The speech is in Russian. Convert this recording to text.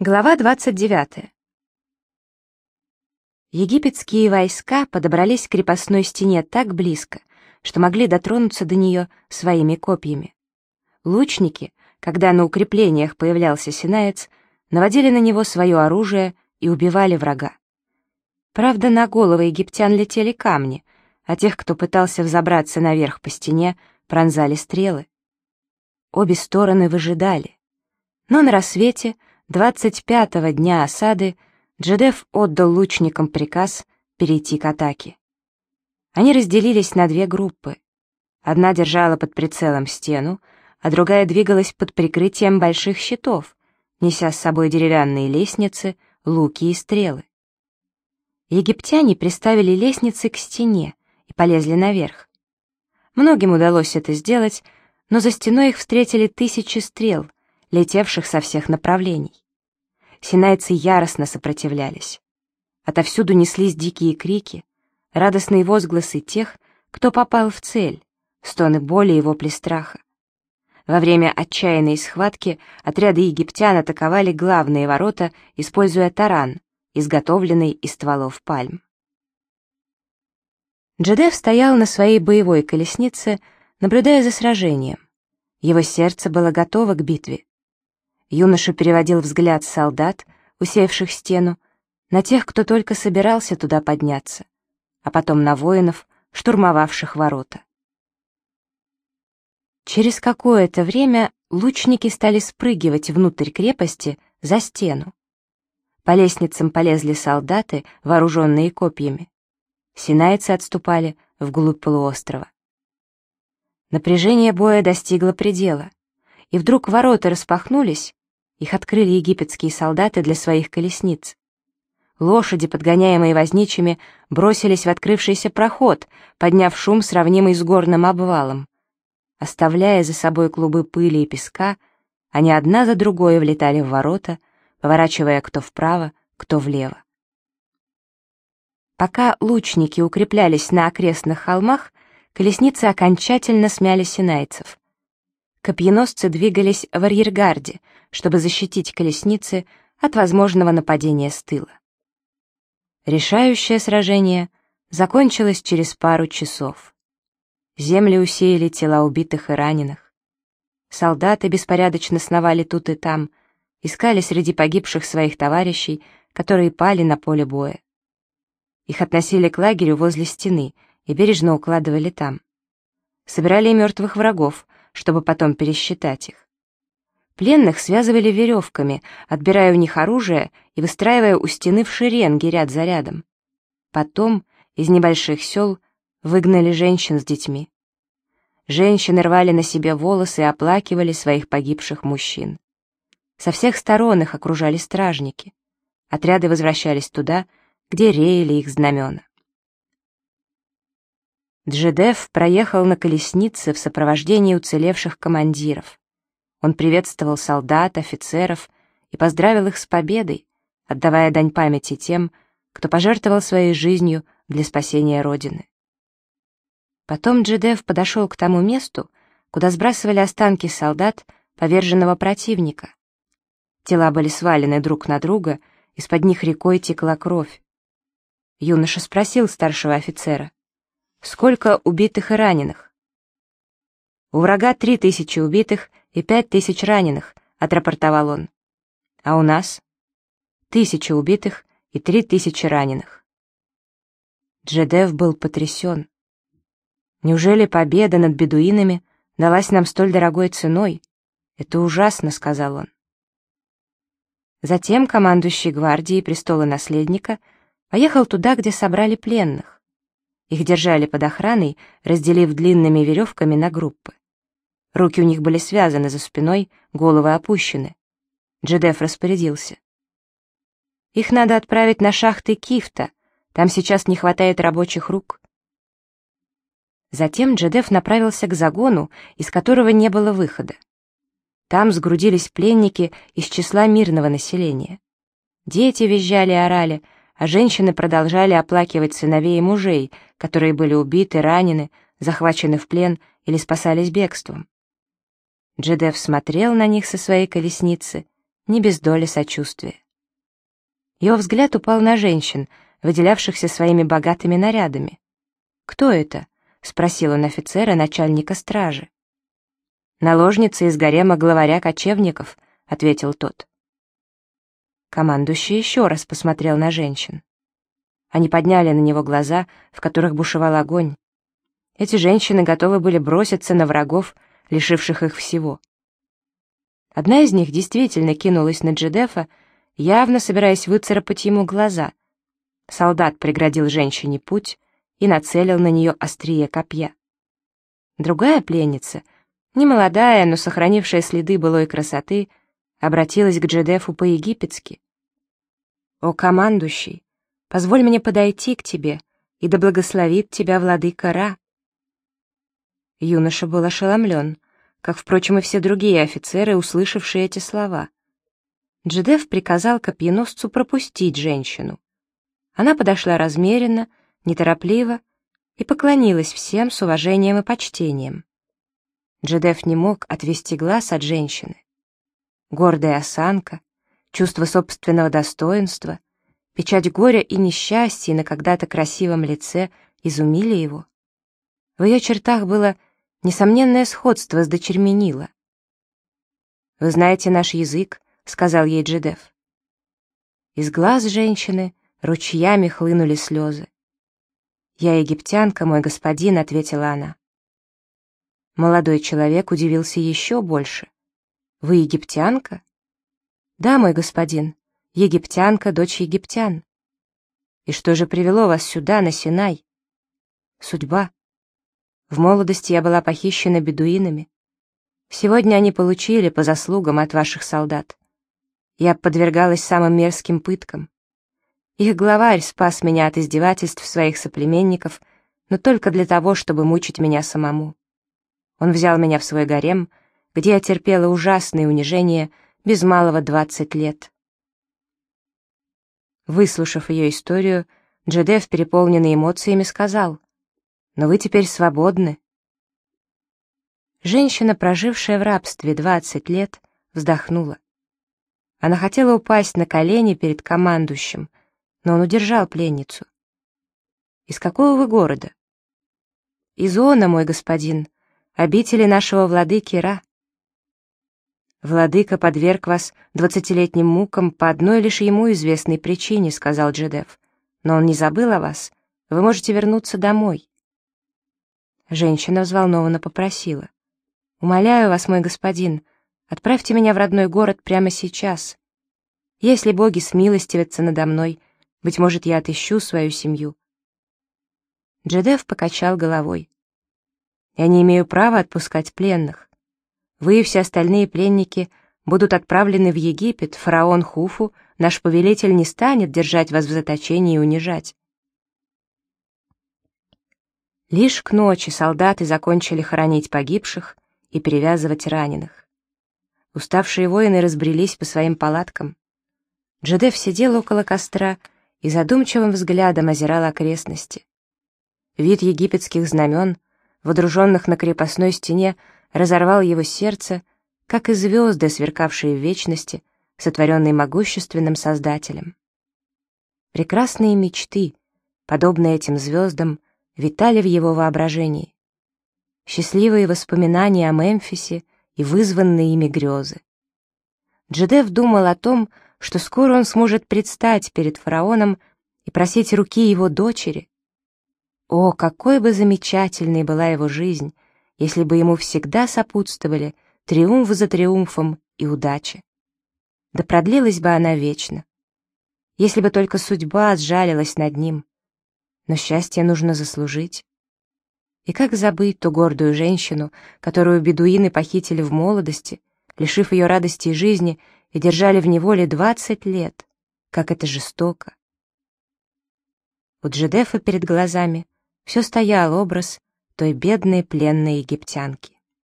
Глава 29. Египетские войска подобрались к крепостной стене так близко, что могли дотронуться до нее своими копьями. Лучники, когда на укреплениях появлялся синаец, наводили на него свое оружие и убивали врага. Правда, на головы египтян летели камни, а тех, кто пытался взобраться наверх по стене, пронзали стрелы. Обе стороны выжидали. Но на рассвете — 25-го дня осады Джедеф отдал лучникам приказ перейти к атаке. Они разделились на две группы. Одна держала под прицелом стену, а другая двигалась под прикрытием больших щитов, неся с собой деревянные лестницы, луки и стрелы. Египтяне приставили лестницы к стене и полезли наверх. Многим удалось это сделать, но за стеной их встретили тысячи стрел, летевших со всех направлений. Синайцы яростно сопротивлялись. Отовсюду неслись дикие крики, радостные возгласы тех, кто попал в цель, стоны боли и вопли страха. Во время отчаянной схватки отряды египтян атаковали главные ворота, используя таран, изготовленный из стволов пальм. Джедеф стоял на своей боевой колеснице, наблюдая за сражением. Его сердце было готово к битве. Юноша переводил взгляд солдат, усеявших стену, на тех, кто только собирался туда подняться, а потом на воинов, штурмовавших ворота. Через какое-то время лучники стали спрыгивать внутрь крепости за стену. По лестницам полезли солдаты, вооруженные копьями. Синайцы отступали вглубь полуострова. Напряжение боя достигло предела, и вдруг ворота распахнулись, их открыли египетские солдаты для своих колесниц. Лошади, подгоняемые возничими, бросились в открывшийся проход, подняв шум, сравнимый с горным обвалом. Оставляя за собой клубы пыли и песка, они одна за другой влетали в ворота, поворачивая кто вправо, кто влево. Пока лучники укреплялись на окрестных холмах, колесницы окончательно смяли синайцев. Копьеносцы двигались в арьергарде, чтобы защитить колесницы от возможного нападения с тыла. Решающее сражение закончилось через пару часов. Земли усеяли тела убитых и раненых. Солдаты беспорядочно сновали тут и там, искали среди погибших своих товарищей, которые пали на поле боя. Их относили к лагерю возле стены и бережно укладывали там. Собирали мертвых врагов, чтобы потом пересчитать их. Пленных связывали веревками, отбирая у них оружие и выстраивая у стены в шеренге ряд за рядом. Потом из небольших сел выгнали женщин с детьми. Женщины рвали на себе волосы и оплакивали своих погибших мужчин. Со всех сторон их окружали стражники. Отряды возвращались туда, где реяли их знамена. Джедеф проехал на колеснице в сопровождении уцелевших командиров. Он приветствовал солдат, офицеров и поздравил их с победой, отдавая дань памяти тем, кто пожертвовал своей жизнью для спасения Родины. Потом Джедеф подошел к тому месту, куда сбрасывали останки солдат, поверженного противника. Тела были свалены друг на друга, из-под них рекой текла кровь. Юноша спросил старшего офицера, Сколько убитых и раненых? У врага три тысячи убитых и пять тысяч раненых, отрапортовал он. А у нас? Тысяча убитых и три тысячи раненых. Джедев был потрясен. Неужели победа над бедуинами далась нам столь дорогой ценой? Это ужасно, сказал он. Затем командующий гвардией престола наследника поехал туда, где собрали пленных. Их держали под охраной, разделив длинными веревками на группы. Руки у них были связаны за спиной, головы опущены. Джедеф распорядился. «Их надо отправить на шахты Кифта, там сейчас не хватает рабочих рук». Затем Джедеф направился к загону, из которого не было выхода. Там сгрудились пленники из числа мирного населения. Дети визжали и орали, а женщины продолжали оплакивать сыновей и мужей, которые были убиты, ранены, захвачены в плен или спасались бегством. Джедеф смотрел на них со своей колесницы не без доли сочувствия. Его взгляд упал на женщин, выделявшихся своими богатыми нарядами. «Кто это?» — спросил он офицера, начальника стражи. «Наложница из гарема главаря кочевников», — ответил тот. Командующий еще раз посмотрел на женщин. Они подняли на него глаза, в которых бушевал огонь. Эти женщины готовы были броситься на врагов, лишивших их всего. Одна из них действительно кинулась на Джедефа, явно собираясь выцарапать ему глаза. Солдат преградил женщине путь и нацелил на нее острие копья. Другая пленница, немолодая, но сохранившая следы былой красоты, обратилась к Джедефу по-египетски. «О, командующий, позволь мне подойти к тебе, и да благословит тебя владыка Ра». Юноша был ошеломлен как, впрочем, и все другие офицеры, услышавшие эти слова. Джедеф приказал копьеносцу пропустить женщину. Она подошла размеренно, неторопливо и поклонилась всем с уважением и почтением. Джедеф не мог отвести глаз от женщины. Гордая осанка, чувство собственного достоинства, печать горя и несчастья на когда-то красивом лице изумили его. В ее чертах было несомненное сходство с дочерьми Нила. «Вы знаете наш язык», — сказал ей Джедеф. Из глаз женщины ручьями хлынули слезы. «Я египтянка, мой господин», — ответила она. Молодой человек удивился еще больше. «Вы египтянка?» «Да, мой господин, египтянка, дочь египтян». «И что же привело вас сюда, на Синай?» «Судьба. В молодости я была похищена бедуинами. Сегодня они получили по заслугам от ваших солдат. Я подвергалась самым мерзким пыткам. Их главарь спас меня от издевательств своих соплеменников, но только для того, чтобы мучить меня самому. Он взял меня в свой гарем, где я терпела ужасные унижения без малого двадцать лет. Выслушав ее историю, Джедеф, переполненный эмоциями, сказал, но вы теперь свободны». Женщина, прожившая в рабстве 20 лет, вздохнула. Она хотела упасть на колени перед командующим, но он удержал пленницу. «Из какого вы города?» «Из Она, мой господин, обители нашего владыки Ра». «Владыка подверг вас двадцатилетним мукам по одной лишь ему известной причине», — сказал Джедеф. «Но он не забыл о вас. Вы можете вернуться домой». Женщина взволнованно попросила. «Умоляю вас, мой господин, отправьте меня в родной город прямо сейчас. Если боги смилостивятся надо мной, быть может, я отыщу свою семью». Джедеф покачал головой. «Я не имею права отпускать пленных. Вы и все остальные пленники будут отправлены в Египет, фараон Хуфу, наш повелитель не станет держать вас в заточении и унижать. Лишь к ночи солдаты закончили хоронить погибших и перевязывать раненых. Уставшие воины разбрелись по своим палаткам. Джедеф сидел около костра и задумчивым взглядом озирал окрестности. Вид египетских знамен, водруженных на крепостной стене, разорвал его сердце, как и звезды, сверкавшие в вечности, сотворенные могущественным Создателем. Прекрасные мечты, подобные этим звездам, витали в его воображении. Счастливые воспоминания о Мемфисе и вызванные ими грезы. Джедеф думал о том, что скоро он сможет предстать перед фараоном и просить руки его дочери. О, какой бы замечательной была его жизнь, если бы ему всегда сопутствовали триумф за триумфом и удача. Да продлилась бы она вечно. Если бы только судьба сжалилась над ним, но счастье нужно заслужить. И как забыть ту гордую женщину, которую бедуины похитили в молодости, лишив ее радости и жизни, и держали в неволе двадцать лет? Как это жестоко! У Джедефа перед глазами все стоял образ той бедной пленной египтянки.